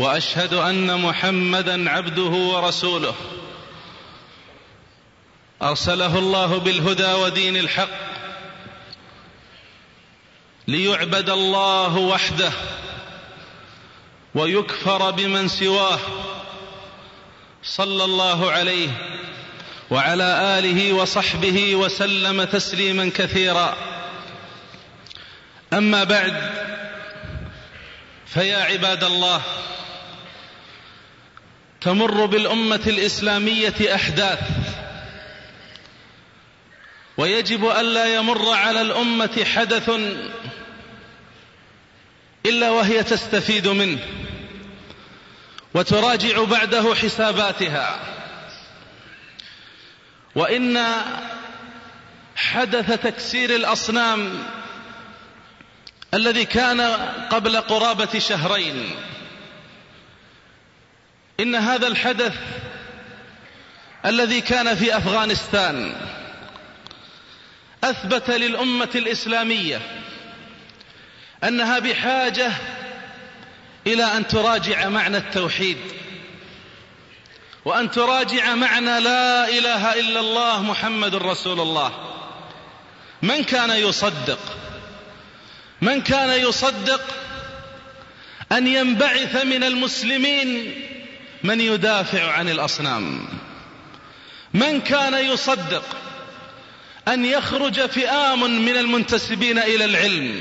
وأشهد أن محمدا عبده ورسوله. أرسله الله بالهدى ودين الحق ليعبد الله وحده ويكفر بمن سواه صلى الله عليه وعلى آله وصحبه وسلم تسليما كثيرا. أما بعد فيا عباد الله تمر بالأمة الإسلامية أحداث. ويجب ألا يمر على الأمة حدث إلا وهي تستفيد منه. وتراجع بعده حساباتها. وإن حدث تكسير الأصنام الذي كان قبل قرابة شهرين. إن هذا الحدث الذي كان في أفغانستان أثبت للأمة الإسلامية أنها بحاجة إلى أن تراجع معنى التوحيد وأن تراجع معنى لا إله إلا الله محمد رسول الله. من كان يصدق؟ من كان يصدق أن ينبعث من المسلمين من يدافع عن الأصنام؟ من كان يصدق أن يخرج فئام من المنتسبين إلى العلم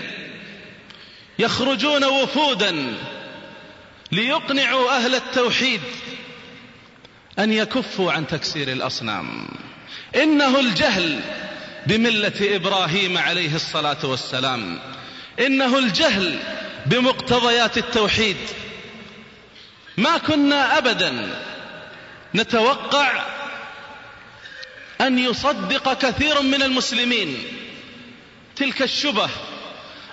يخرجون وفودا ليقنعوا أهل التوحيد أن يكفوا عن تكسير الأصنام؟ إنه الجهل بملة إبراهيم عليه الصلاة والسلام إنه الجهل بمقتضيات التوحيد ما كنا ابدا. نتوقع أن يصدق كثير من المسلمين تلك الشبه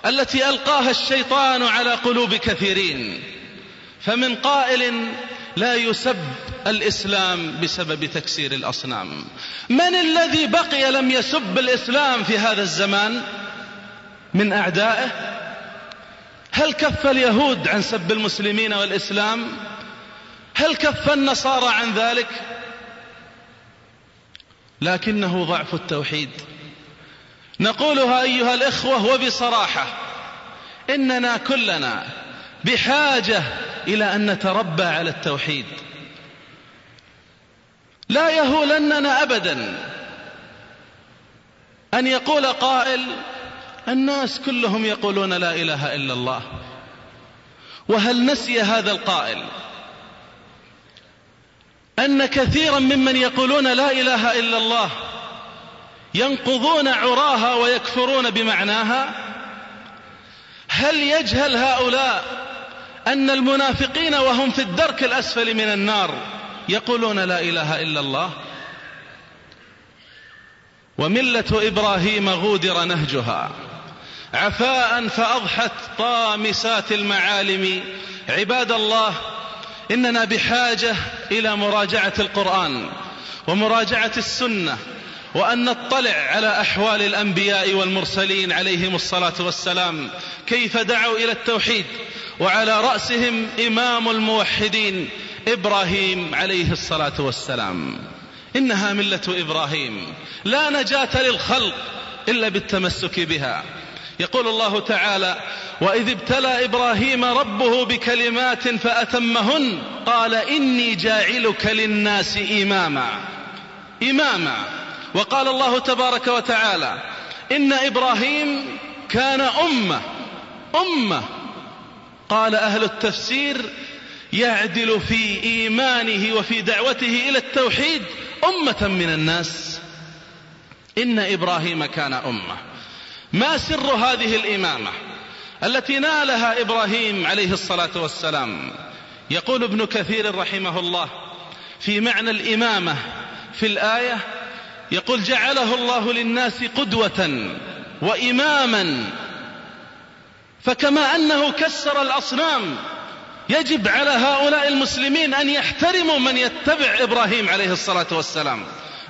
التي ألقاها الشيطان على قلوب كثيرين. فمن قائل لا يسب الإسلام بسبب تكسير الأصنام. من الذي بقي لم يسب الإسلام في هذا الزمان من أعدائه؟ هل كف اليهود عن سب المسلمين والإسلام؟ هل كف النصارى عن ذلك؟ لكنه ضعف التوحيد. نقولها أيها الإخوة وبصراحة إننا كلنا بحاجة إلى أن نتربى على التوحيد. لا يهولننا ابدا أن يقول قائل الناس كلهم يقولون لا إله إلا الله وهل نسي هذا القائل؟ أن كثيرا ممن يقولون لا إله إلا الله ينقضون عراها ويكفرون بمعناها. هل يجهل هؤلاء أن المنافقين وهم في الدرك الأسفل من النار يقولون لا إله إلا الله؟ وملة إبراهيم غودر نهجها. عفاء فأضحت طامسات المعالم. عباد الله إننا بحاجة إلى مراجعة القرآن ومراجعة السنة وأن نطلع على أحوال الأنبياء والمرسلين عليهم الصلاة والسلام كيف دعوا إلى التوحيد وعلى رأسهم إمام الموحدين إبراهيم عليه الصلاة والسلام. إنها ملة إبراهيم لا نجاة للخلق إلا بالتمسك بها. يقول الله تعالى وإذ ابتلى إبراهيم ربه بكلمات فأتمهن قال إني جاعلك للناس إماما. إماما. وقال الله تبارك وتعالى إن إبراهيم كان أمة أمة. قال أهل التفسير يعدل في إيمانه وفي دعوته إلى التوحيد أمة من الناس. إن إبراهيم كان أمة. ما سر هذه الإمامة التي نالها إبراهيم عليه الصلاة والسلام؟ يقول ابن كثير رحمه الله في معنى الإمامة في الآية يقول جعله الله للناس قدوة وإماما فكما أنه كسر الأصنام يجب على هؤلاء المسلمين أن يحترموا من يتبع إبراهيم عليه الصلاة والسلام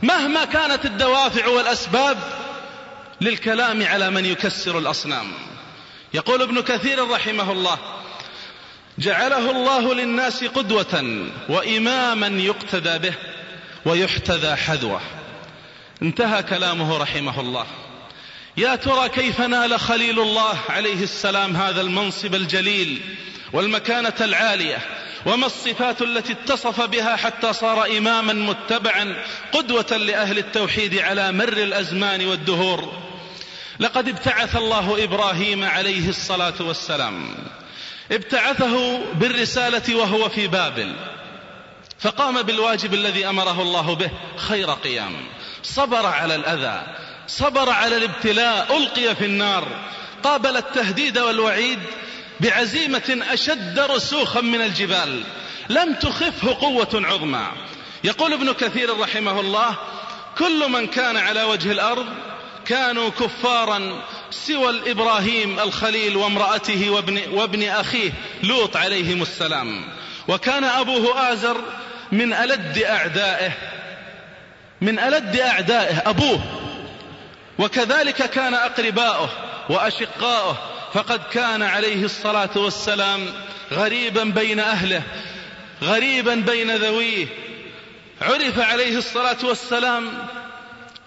مهما كانت الدوافع والأسباب للكلام على من يكسر الأصنام. يقول ابن كثير رحمه الله جعله الله للناس قدوة وإماما يقتدى به ويحتذى حذوه. انتهى كلامه رحمه الله. يا ترى كيف نال خليل الله عليه السلام هذا المنصب الجليل والمكانة العالية وما الصفات التي اتصف بها حتى صار إماما متبعا قدوة لأهل التوحيد على مر الأزمان والدهور؟ لقد ابتعث الله إبراهيم عليه الصلاة والسلام. ابتعثه بالرسالة وهو في بابل. فقام بالواجب الذي أمره الله به خير قيام. صبر على الأذى. صبر على الابتلاء. ألقي في النار. قابل التهديد والوعيد بعزيمة أشد رسوخا من الجبال. لم تخفه قوة عظمى. يقول ابن كثير رحمه الله كل من كان على وجه الأرض كانوا كفارا سوى الإبراهيم الخليل وامرأته وابن, وابن أخيه لوط عليهم السلام. وكان أبوه آزر من ألد أعدائه من ألد أعدائه أبوه. وكذلك كان أقرباؤه وأشقاؤه فقد كان عليه الصلاة والسلام غريبا بين أهله غريبا بين ذويه. عرف عليه الصلاة والسلام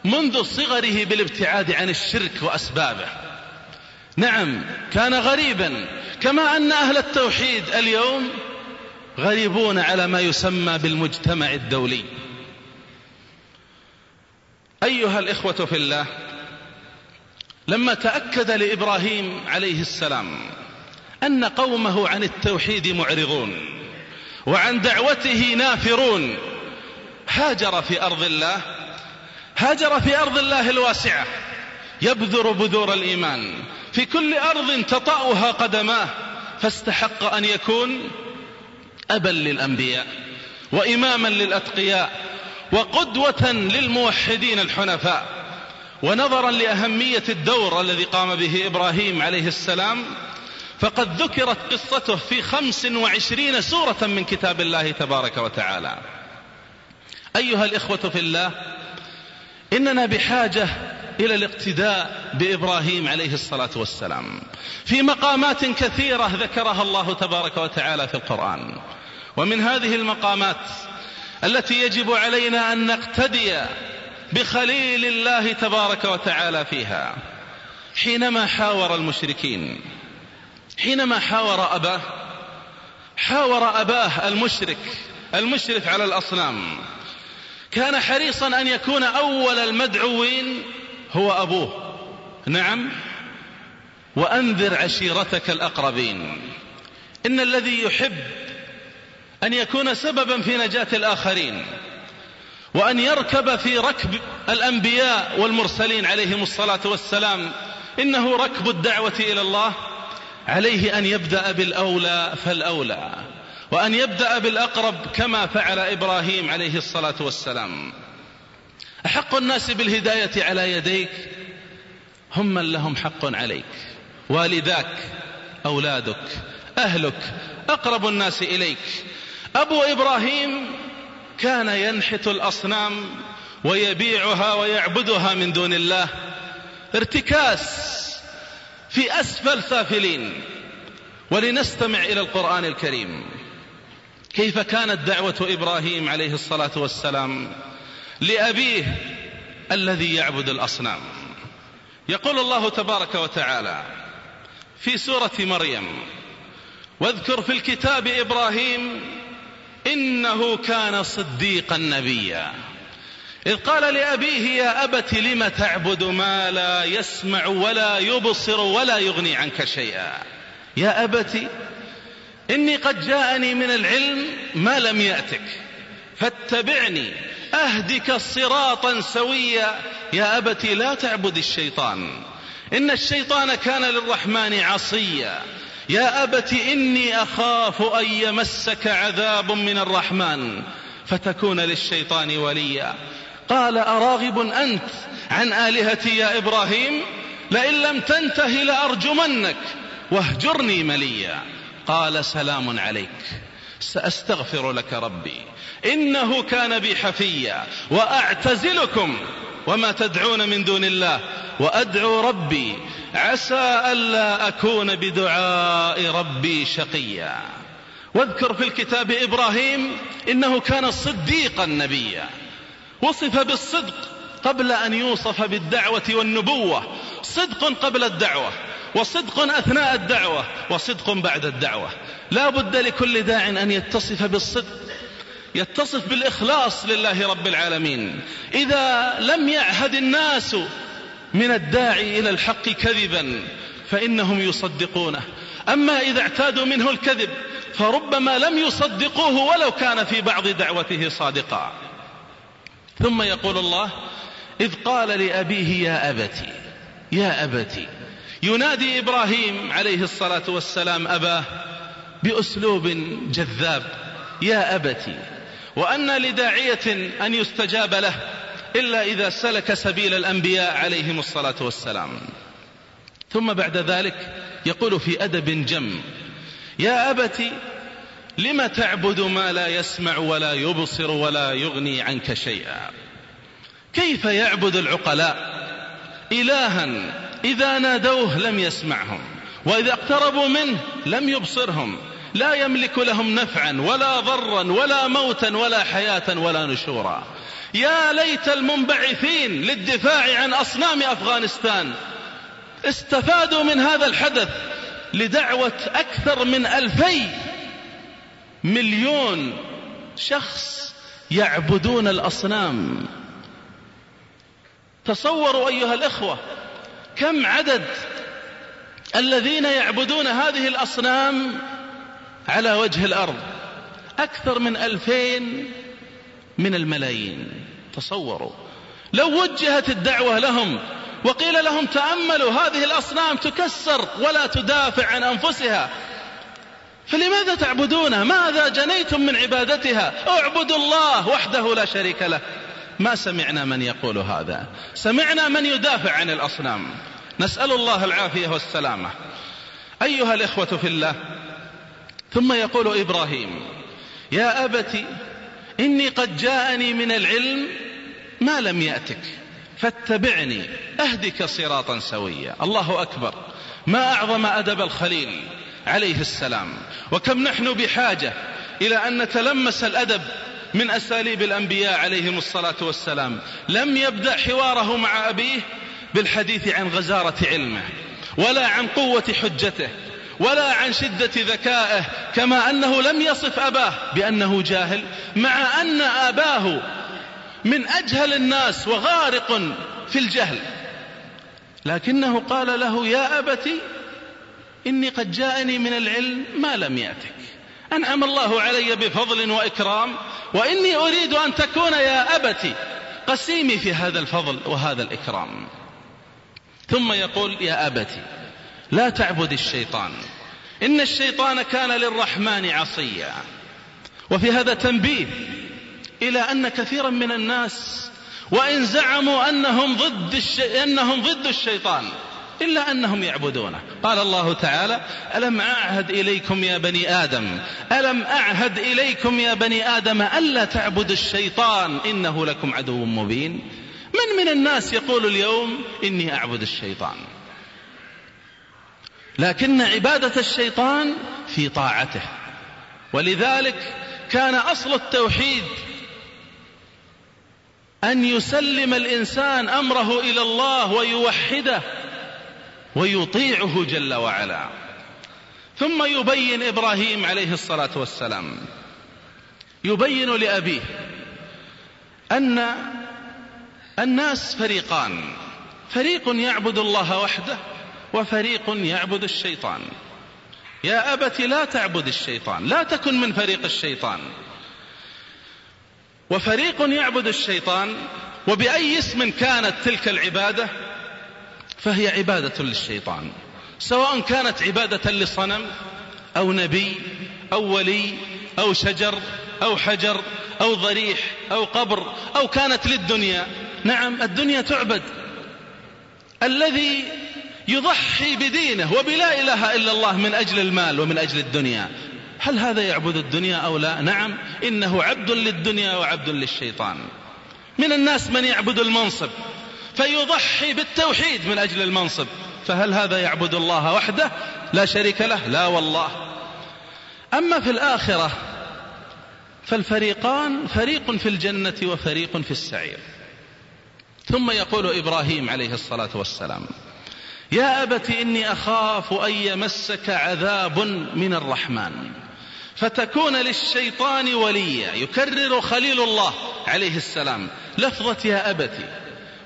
منذ صغره بالابتعاد عن الشرك وأسبابه. نعم كان غريبا كما أن أهل التوحيد اليوم غريبون على ما يسمى بالمجتمع الدولي. أيها الإخوة في الله لما تأكد لإبراهيم عليه السلام أن قومه عن التوحيد معرضون وعن دعوته نافرون هاجر في أرض الله هاجر في أرض الله الواسعة. يبذر بذور الإيمان. في كل أرض تطأها قدماه. فاستحق أن يكون أبا للأنبياء وإماما للأتقياء وقدوة للموحدين الحنفاء ونظرا لأهمية الدور الذي قام به إبراهيم عليه السلام. فقد ذكرت قصته في خمس وعشرين سورة من كتاب الله تبارك وتعالى. أيها الإخوة في الله إننا بحاجة إلى الاقتداء بإبراهيم عليه الصلاة والسلام. في مقامات كثيرة ذكرها الله تبارك وتعالى في القرآن. ومن هذه المقامات التي يجب علينا أن نقتدي بخليل الله تبارك وتعالى فيها حينما حاور المشركين حينما حاور أباه حاور أباه المشرك المشرف على الأصنام. كان حريصا أن يكون أول المدعوين هو أبوه. نعم. وأنذر عشيرتك الأقربين. إن الذي يحب أن يكون سببا في نجاة الآخرين وأن يركب في ركب الأنبياء والمرسلين عليهم الصلاة والسلام إنه ركب الدعوة إلى الله عليه أن يبدأ بالأولى فالأولى. وأن يبدأ بالأقرب كما فعل إبراهيم عليه الصلاة والسلام. أحق الناس بالهداية على يديك هم من لهم حق عليك. والداك أولادك أهلك أقرب الناس إليك. أبو إبراهيم كان ينحت الأصنام ويبيعها ويعبدها من دون الله. ارتكاس في أسفل سافلين. ولنستمع إلى القرآن الكريم. كيف كانت دعوة إبراهيم عليه الصلاة والسلام لأبيه الذي يعبد الأصنام؟ يقول الله تبارك وتعالى في سورة مريم واذكر في الكتاب إبراهيم إنه كان صديقا نبيا. إذ قال لأبيه يا أبت لم تعبد ما لا يسمع ولا يبصر ولا يغني عنك شيئا؟ يا أبت إني قد جاءني من العلم ما لم يأتك. فاتبعني أهدك صراطا سويا. يا أبت لا تعبد الشيطان. إن الشيطان كان للرحمن عصيا. يا أبت إني أخاف أن يمسك عذاب من الرحمن فتكون للشيطان وليا. قال أراغب أنت عن آلهتي يا إبراهيم؟ لئن لم تنته لأرجمنك واهجرني مليا. قال سلام عليك. سأستغفر لك ربي. إنه كان بي حفيا وأعتزلكم وما تدعون من دون الله وأدعو ربي. عسى ألا أكون بدعاء ربي شقيا. واذكر في الكتاب إبراهيم إنه كان صديقا نبيا. وصف بالصدق قبل أن يوصف بالدعوة والنبوة. صدق قبل الدعوة. وصدق أثناء الدعوة وصدق بعد الدعوة. لا بد لكل داع أن يتصف بالصدق يتصف بالإخلاص لله رب العالمين. إذا لم يعهد الناس من الداعي إلى الحق كذبا فإنهم يصدقونه. أما إذا اعتادوا منه الكذب فربما لم يصدقوه ولو كان في بعض دعوته صادقا. ثم يقول الله إذ قال لأبيه يا أبتي يا أبتي ينادي إبراهيم عليه الصلاة والسلام أباه بأسلوب جذاب يا أبتي وأن لداعية أن يستجاب له إلا إذا سلك سبيل الأنبياء عليهم الصلاة والسلام. ثم بعد ذلك يقول في أدب جم يا أبت لم تعبد ما لا يسمع ولا يبصر ولا يغني عنك شيئا؟ كيف يعبد العقلاء؟ إلها إذا نادوه لم يسمعهم وإذا اقتربوا منه لم يبصرهم. لا يملك لهم نفعا ولا ضرا ولا موتا ولا حياة ولا نشورا. يا ليت المنبعثين للدفاع عن أصنام أفغانستان. استفادوا من هذا الحدث لدعوة أكثر من ألفي مليون شخص يعبدون الأصنام. تصوروا أيها الإخوة كم عدد الذين يعبدون هذه الأصنام على وجه الأرض؟ أكثر من ألفين من الملايين. تصوروا. لو وجهت الدعوة لهم وقيل لهم تأملوا هذه الأصنام تكسر ولا تدافع عن أنفسها فلماذا تعبدونها؟ ماذا جنيتم من عبادتها؟ اعبدوا الله وحده لا شريك له. ما سمعنا من يقول هذا؟ سمعنا من يدافع عن الأصنام. نسأل الله العافية والسلامة. أيها الإخوة في الله ثم يقول إبراهيم يا أبت إني قد جاءني من العلم ما لم يأتك فاتبعني أهدك صراطا سويا. الله أكبر. ما أعظم أدب الخليل عليه السلام. وكم نحن بحاجة إلى أن نتلمس الأدب من أساليب الأنبياء عليهم الصلاة والسلام. لم يبدأ حواره مع أبيه بالحديث عن غزارة علمه ولا عن قوة حجته ولا عن شدة ذكائه كما أنه لم يصف أباه بأنه جاهل مع أن أباه من أجهل الناس وغارق في الجهل. لكنه قال له يا أبت إني قد جاءني من العلم ما لم يأتك. أنعم الله علي بفضل وإكرام وإني أريد أن تكون يا أبت قسيمي في هذا الفضل وهذا الإكرام. ثم يقول يا أبت لا تعبد الشيطان. إن الشيطان كان للرحمن عصيا. وفي هذا تنبيه إلى أن كثيرا من الناس وإن زعموا أنهم ضد, الشي... أنهم ضد الشيطان. إلا أنهم يعبدونه. قال الله تعالى ألم أعهد إليكم يا بني آدم ألم أعهد إليكم يا بني آدم ألا تعبدوا الشيطان إنه لكم عدو مبين. من من الناس يقول اليوم إني أعبد الشيطان. لكن عبادة الشيطان في طاعته. ولذلك كان أصل التوحيد أن يسلم الإنسان أمره إلى الله ويوحده. ويطيعه جل وعلا. ثم يبين إبراهيم عليه الصلاة والسلام. يبين لأبيه أن الناس فريقان. فريق يعبد الله وحده وفريق يعبد الشيطان. يا أبت لا تعبد الشيطان لا تكن من فريق الشيطان. وفريق يعبد الشيطان وبأي اسم كانت تلك العبادة؟ فهي عبادة للشيطان. سواء كانت عبادة لصنم أو نبي أو ولي أو شجر أو حجر أو ضريح أو قبر أو كانت للدنيا. نعم الدنيا تعبد. الذي يضحي بدينه وبلا إله إلا الله من أجل المال ومن أجل الدنيا. هل هذا يعبد الدنيا أو لا؟ نعم إنه عبد للدنيا وعبد للشيطان. من الناس من يعبد المنصب. فيضحي بالتوحيد من أجل المنصب. فهل هذا يعبد الله وحده؟ لا شريك له. لا والله. أما في الآخرة فالفريقان فريق في الجنة وفريق في السعير. ثم يقول إبراهيم عليه الصلاة والسلام يا أبت إني أخاف أن يمسك عذاب من الرحمن فتكون للشيطان وليا يكرر خليل الله عليه السلام. لفظة يا أبت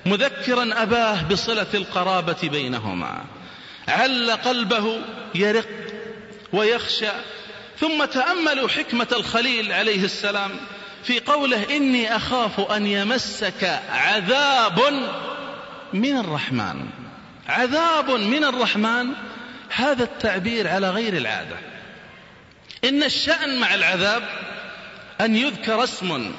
مذكرا أباه بصلة القرابة بينهما. عل قلبه يرق ويخشى ثم تأملوا حكمة الخليل عليه السلام في قوله إني أخاف أن يمسك عذاب من الرحمن. عذاب من الرحمن هذا التعبير على غير العادة. إن الشأن مع العذاب أن يذكر اسم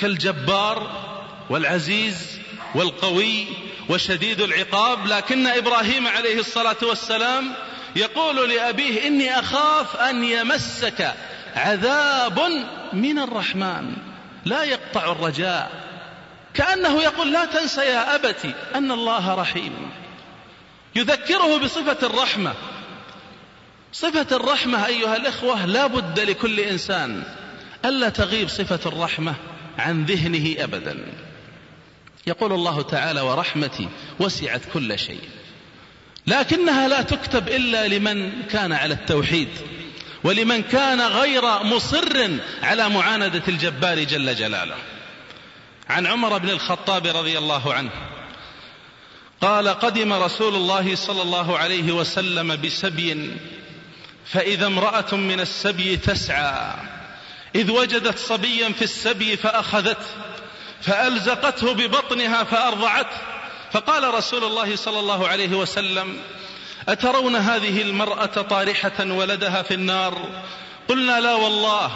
كالجبار والعزيز والقوي وشديد العقاب لكن إبراهيم عليه الصلاة والسلام يقول لأبيه إني أخاف أن يمسك عذاب من الرحمن لا يقطع الرجاء. كأنه يقول لا تنسى يا أبتي أن الله رحيم. يذكره بصفة الرحمة. صفة الرحمة أيها الإخوة لا بد لكل إنسان ألا تغيب صفة الرحمة عن ذهنه أبدا. يقول الله تعالى ورحمتي وسعت كل شيء. لكنها لا تكتب إلا لمن كان على التوحيد ولمن كان غير مصر على معاندة الجبار جل جلاله. عن عمر بن الخطاب رضي الله عنه قال قدم رسول الله صلى الله عليه وسلم بسبي فإذا امرأة من السبي تسعى إذ وجدت صبيا في السبي فأخذته. فألزقته ببطنها فأرضعته. فقال رسول الله صلى الله عليه وسلم أترون هذه المرأة طارحة ولدها في النار؟ قلنا لا والله.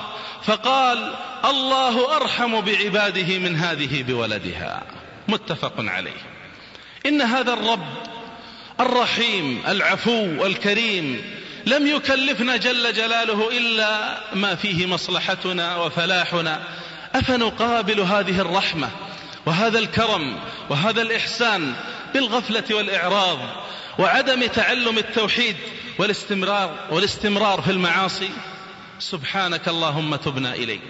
فقال الله أرحم بعباده من هذه بولدها. متفق عليه. إن هذا الرب الرحيم العفو الكريم لم يكلفنا جل جلاله إلا ما فيه مصلحتنا وفلاحنا. أفنقابل هذه الرحمة وهذا الكرم وهذا الإحسان بالغفلة والإعراض وعدم تعلم التوحيد والاستمرار والاستمرار في المعاصي؟ سبحانك اللهم تبنا إليك.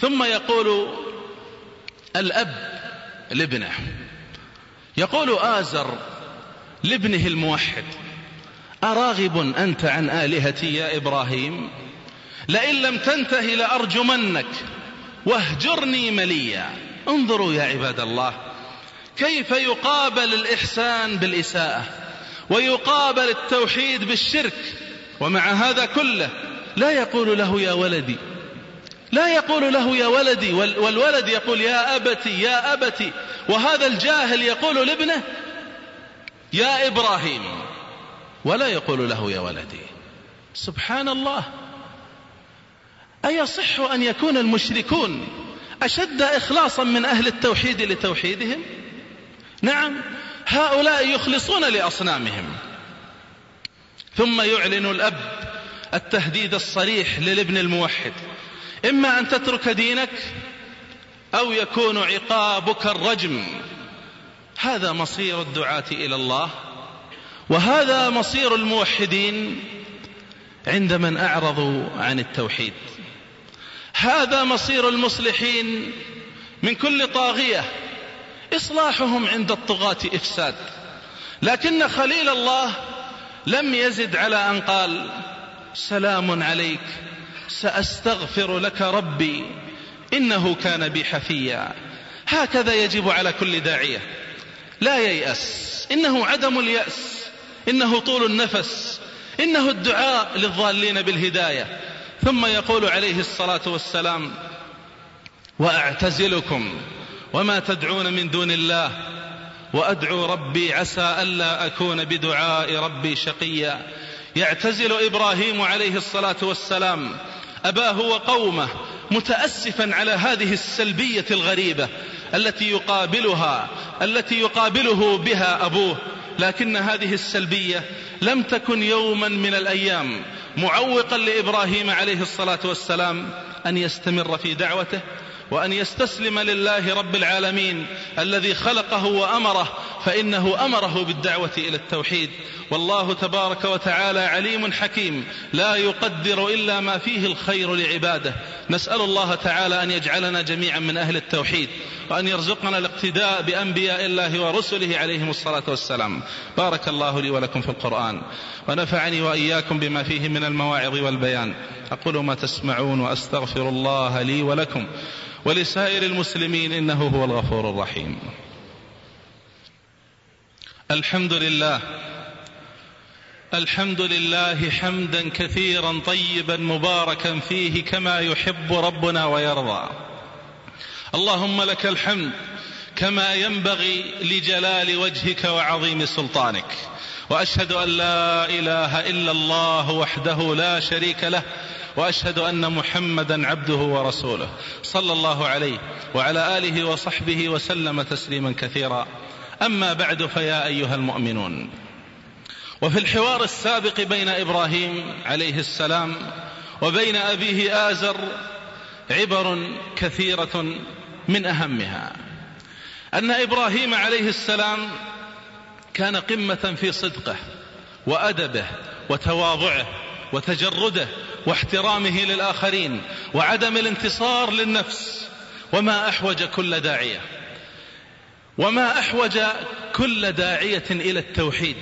ثم يقول الأب لابنه يقول آزر لابنه الموحد أراغب أنت عن آلهتي يا إبراهيم؟ لئن لم تنته لأرجمنك واهجرني مليا. انظروا يا عباد الله كيف يقابل الإحسان بالإساءة ويقابل التوحيد بالشرك ومع هذا كله لا يقول له يا ولدي لا يقول له يا ولدي والولد يقول يا أبتي يا أبتي وهذا الجاهل يقول لابنه يا إبراهيم ولا يقول له يا ولدي. سبحان الله. أيصح أن يكون المشركون أشد إخلاصا من أهل التوحيد لتوحيدهم؟ نعم هؤلاء يخلصون لأصنامهم. ثم يعلن الأب التهديد الصريح للابن الموحد. إما أن تترك دينك أو يكون عقابك الرجم. هذا مصير الدعاة إلى الله وهذا مصير الموحدين عند من أعرضوا عن التوحيد. هذا مصير المصلحين من كل طاغية. إصلاحهم عند الطغاة إفساد. لكن خليل الله لم يزد على أن قال سلام عليك سأستغفر لك ربي إنه كان بي حفيا. هكذا يجب على كل داعية. لا ييأس. إنه عدم اليأس. إنه طول النفس. إنه الدعاء للضالين بالهداية. ثم يقول عليه الصلاة والسلام وأعتزلكم وما تدعون من دون الله وأدعو ربي عسى ألا أكون بدعاء ربي شقيا. يعتزل إبراهيم عليه الصلاة والسلام أباه وقومه متأسفا على هذه السلبية الغريبة التي يقابلها التي يقابله بها أبوه لكن هذه السلبية لم تكن يوما من الأيام. معوقا لإبراهيم عليه الصلاة والسلام أن يستمر في دعوته وأن يستسلم لله رب العالمين الذي خلقه وأمره فإنه أمره بالدعوة إلى التوحيد. والله تبارك وتعالى عليم حكيم لا يقدر إلا ما فيه الخير لعباده. نسأل الله تعالى أن يجعلنا جميعا من أهل التوحيد وأن يرزقنا الاقتداء بأنبياء الله ورسله عليهم الصلاة والسلام. بارك الله لي ولكم في القرآن ونفعني وإياكم بما فيه من المواعظ والبيان. أقول ما تسمعون وأستغفر الله لي ولكم. ولسائر المسلمين إنه هو الغفور الرحيم. الحمد لله. الحمد لله حمدا كثيرا طيبا مباركا فيه كما يحب ربنا ويرضى. اللهم لك الحمد كما ينبغي لجلال وجهك وعظيم سلطانك. وأشهد أن لا إله إلا الله وحده لا شريك له وأشهد أن محمدا عبده ورسوله. صلى الله عليه وعلى آله وصحبه وسلم تسليما كثيرا. أما بعد فيا أيها المؤمنون. وفي الحوار السابق بين إبراهيم عليه السلام وبين أبيه آزر عبر كثيرة من أهمها. أن إبراهيم عليه السلام كان قمة في صدقه وأدبه وتواضعه وتجرده واحترامه للآخرين وعدم الانتصار للنفس وما أحوج كل داعية وما أحوج كل داعية إلى التوحيد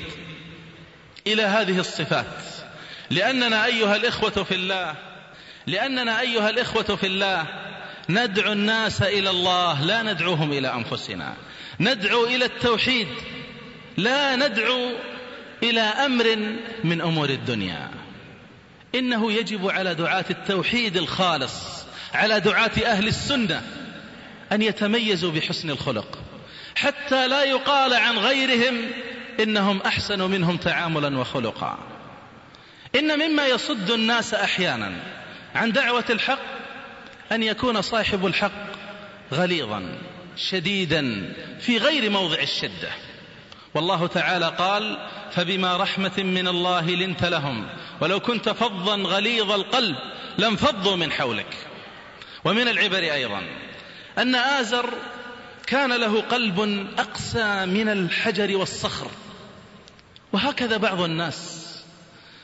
إلى هذه الصفات. لأننا أيها الإخوة في الله لأننا أيها الإخوة في الله ندعو الناس إلى الله لا ندعوهم إلى أنفسنا. ندعو إلى التوحيد لا ندعو إلى أمر من أمور الدنيا. إنه يجب على دعاة التوحيد الخالص على دعاة أهل السنة أن يتميزوا بحسن الخلق. حتى لا يقال عن غيرهم إنهم أحسن منهم تعاملا وخلقا. إن مما يصد الناس أحيانا عن دعوة الحق أن يكون صاحب الحق غليظا شديدا في غير موضع الشدة. والله تعالى قال فبما رحمة من الله لنت لهم ولو كنت فظا غليظ القلب لانفضوا من حولك. ومن العبر أيضا أن آزر كان له قلب أقسى من الحجر والصخر. وهكذا بعض الناس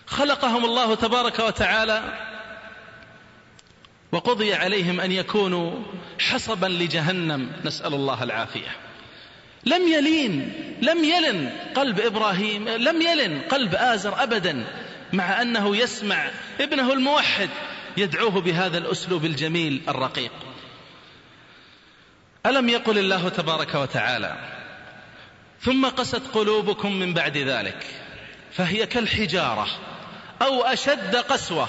خلقهم الله تبارك وتعالى وقضي عليهم أن يكونوا حصبا لجهنم. نسأل الله العافية. لم يلين لم يلن قلب إبراهيم لم يلن قلب آزر أبدا مع أنه يسمع ابنه الموحد يدعوه بهذا الأسلوب الجميل الرقيق. ألم يقل الله تبارك وتعالى ثم قست قلوبكم من بعد ذلك فهي كالحجارة أو أشد قسوة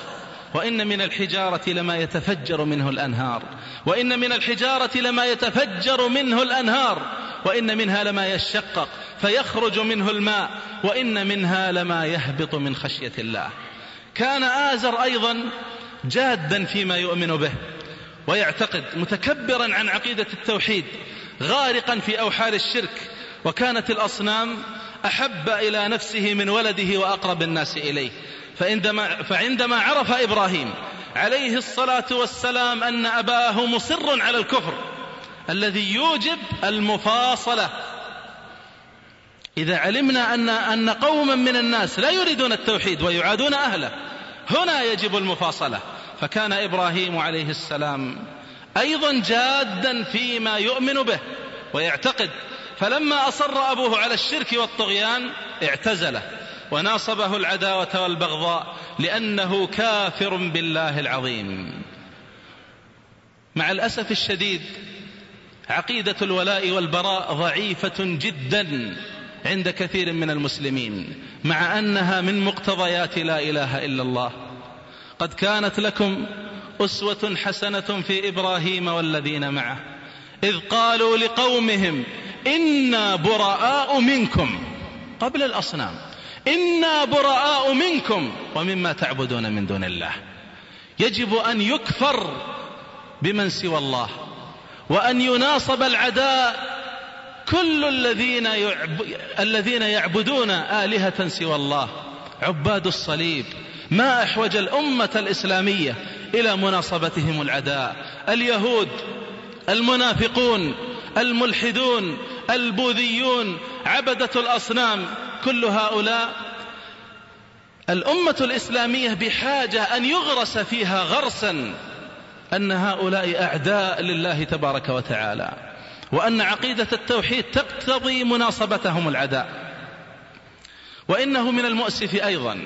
وإن من الحجارة لما يتفجر منه الأنهار وإن من الحجارة لما يتفجر منه الأنهار وإن منها لما يشقق فيخرج منه الماء وإن منها لما يهبط من خشية الله. كان آزر أيضا جادا فيما يؤمن به ويعتقد متكبرا عن عقيدة التوحيد غارقا في أوحال الشرك وكانت الأصنام أحب إلى نفسه من ولده وأقرب الناس إليه. فعندما, فعندما عرف إبراهيم عليه الصلاة والسلام أن أباه مصر على الكفر الذي يوجب المفاصلة. إذا علمنا أن أن قوما من الناس لا يريدون التوحيد ويعادون أهله هنا يجب المفاصلة. فكان إبراهيم عليه السلام أيضا جادا فيما يؤمن به ويعتقد. فلما أصر أبوه على الشرك والطغيان اعتزله. وناصبه العداوة والبغضاء لأنه كافر بالله العظيم. مع الأسف الشديد عقيدة الولاء والبراء ضعيفة جدا عند كثير من المسلمين مع أنها من مقتضيات لا إله إلا الله. قد كانت لكم أسوة حسنة في إبراهيم والذين معه إذ قالوا لقومهم إنا براء منكم قبل الأصنام إنا براء منكم ومما تعبدون من دون الله. يجب أن يكفر بمن سوى الله. وأن يناصب العداء كل الذين يعب... الذين يعبدون آلهة سوى الله عباد الصليب. ما أحوج الأمة الإسلامية إلى مناصبتهم العداء. اليهود المنافقون الملحدون البوذيون عبدة الأصنام كل هؤلاء. الأمة الإسلامية بحاجة أن يغرس فيها غرسا. أن هؤلاء أعداء لله تبارك وتعالى وأن عقيدة التوحيد تقتضي مناصبتهم العداء. وإنه من المؤسف أيضا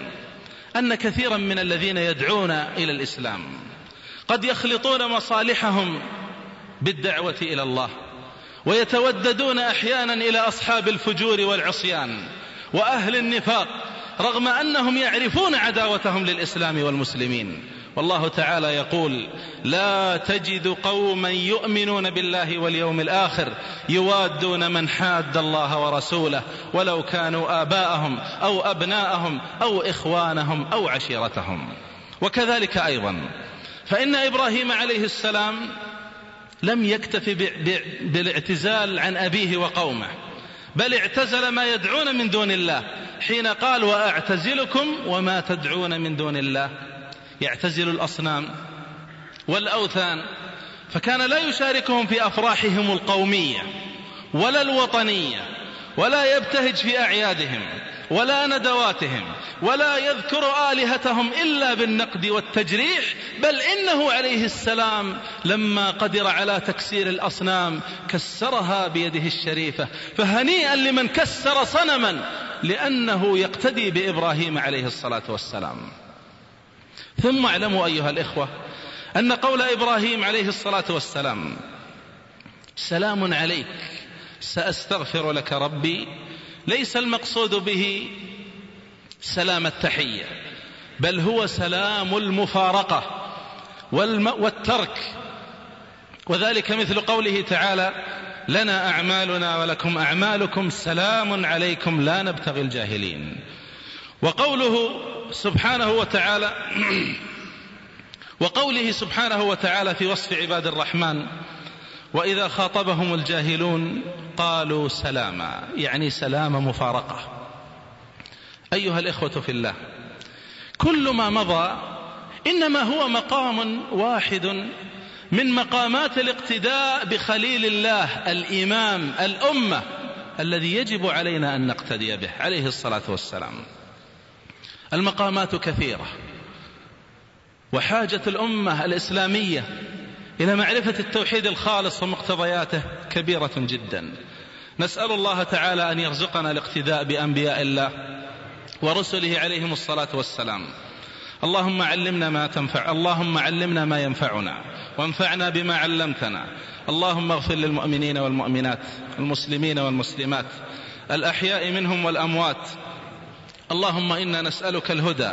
أن كثيرا من الذين يدعون إلى الإسلام قد يخلطون مصالحهم بالدعوة إلى الله ويتوددون أحيانا إلى أصحاب الفجور والعصيان وأهل النفاق رغم أنهم يعرفون عداوتهم للإسلام والمسلمين. والله تعالى يقول لا تجد قوما يؤمنون بالله واليوم الآخر يوادون من حاد الله ورسوله ولو كانوا آباءهم أو أبناءهم أو إخوانهم أو عشيرتهم. وكذلك أيضا فإن إبراهيم عليه السلام لم يكتف بالاعتزال عن أبيه وقومه بل اعتزل ما يدعون من دون الله حين قال وأعتزلكم وما تدعون من دون الله. يعتزل الأصنام والأوثان فكان لا يشاركهم في أفراحهم القومية ولا الوطنية ولا يبتهج في أعيادهم ولا ندواتهم ولا يذكر آلهتهم إلا بالنقد والتجريح بل إنه عليه السلام لما قدر على تكسير الأصنام كسرها بيده الشريفة فهنيئا لمن كسر صنما لأنه يقتدي بإبراهيم عليه الصلاة والسلام. ثم اعلموا أيها الإخوة أن قول إبراهيم عليه الصلاة والسلام سلام عليك سأستغفر لك ربي ليس المقصود به سلام التحية بل هو سلام المفارقة والترك. وذلك مثل قوله تعالى لنا أعمالنا ولكم أعمالكم سلام عليكم لا نبتغي الجاهلين. وقوله سبحانه وتعالى وقوله سبحانه وتعالى في وصف عباد الرحمن وإذا خاطبهم الجاهلون قالوا سلاما يعني سلام مفارقة. أيها الإخوة في الله كل ما مضى إنما هو مقام واحد من مقامات الاقتداء بخليل الله الإمام الأمة الذي يجب علينا أن نقتدي به عليه الصلاة والسلام. المقامات كثيرة. وحاجة الأمة الإسلامية إلى معرفة التوحيد الخالص ومقتضياته كبيرة جدا. نسأل الله تعالى أن يرزقنا الاقتداء بأنبياء الله ورسله عليهم الصلاة والسلام. اللهم علمنا ما تنفع اللهم علمنا ما ينفعنا وانفعنا بما علمتنا. اللهم اغفر للمؤمنين والمؤمنات المسلمين والمسلمات الأحياء منهم والأموات اللهم إنا نسألك الهدى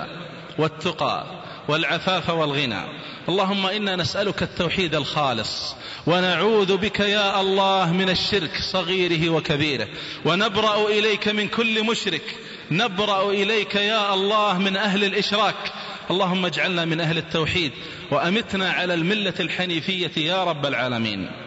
والتقى والعفاف والغنى. اللهم إنا نسألك التوحيد الخالص. ونعوذ بك يا الله من الشرك صغيره وكبيره. ونبرأ إليك من كل مشرك. نبرأ إليك يا الله من أهل الإشراك. اللهم اجعلنا من أهل التوحيد. وأمتنا على الملة الحنيفية يا رب العالمين.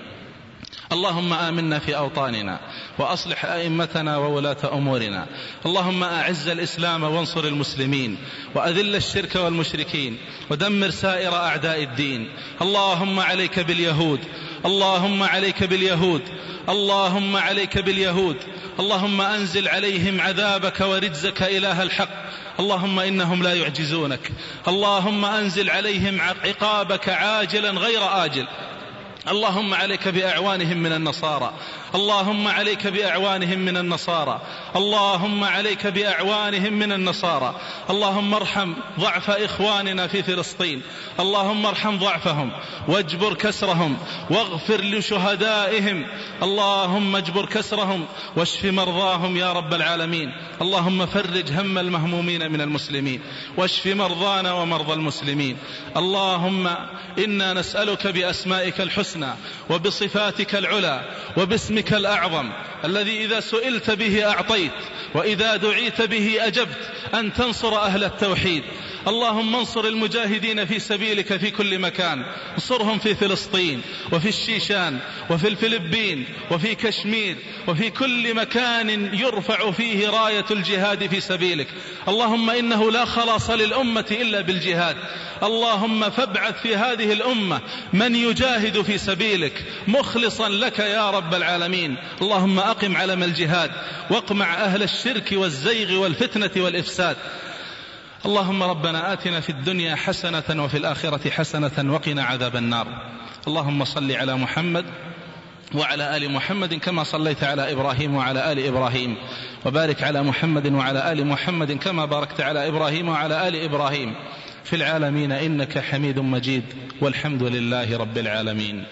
اللهم آمنا في أوطاننا وأصلح أئمتنا وولاة أمورنا. اللهم أعز الإسلام وانصر المسلمين وأذل الشرك والمشركين ودمر سائر أعداء الدين. اللهم عليك باليهود. اللهم عليك باليهود. اللهم عليك باليهود. اللهم أنزل عليهم عذابك ورجزك إله الحق. اللهم إنهم لا يعجزونك. اللهم أنزل عليهم عقابك عاجلا غير آجل. اللهم عليك بأعوانهم من النصارى. اللهم عليك بأعوانهم من النصارى. اللهم عليك بأعوانهم من النصارى. اللهم ارحم ضعف إخواننا في فلسطين. اللهم ارحم ضعفهم. واجبر كسرهم. واغفر لشهدائهم. اللهم اجبر كسرهم. واشف مرضاهم يا رب العالمين. اللهم فرج هم المهمومين من المسلمين. واشف مرضانا ومرضى المسلمين. اللهم إنا نسألك بأسمائك الحسنى الحسنى وبصفاتك العلى وباسمك الأعظم الذي إذا سئلت به أعطيت وإذا دعيت به أجبت أن تنصر أهل التوحيد. اللهم انصر المجاهدين في سبيلك في كل مكان. انصرهم في فلسطين وفي الشيشان وفي الفلبين وفي كشمير وفي كل مكان يرفع فيه راية الجهاد في سبيلك. اللهم إنه لا خلاص للأمة إلا بالجهاد. اللهم فابعث في هذه الأمة من يجاهد في سبيلك. مخلصا لك يا رب العالمين. اللهم أقم علم الجهاد واقمع أهل الشرك والزيغ والفتنة والإفساد. اللهم ربنا آتنا في الدنيا حسنة وفي الآخرة حسنة وقنا عذاب النار. اللهم صل على محمد وعلى آل محمد كما صليت على إبراهيم وعلى آل إبراهيم. وبارك على محمد وعلى آل محمد كما باركت على إبراهيم وعلى آل إبراهيم. في العالمين إنك حميد مجيد. والحمد لله رب العالمين.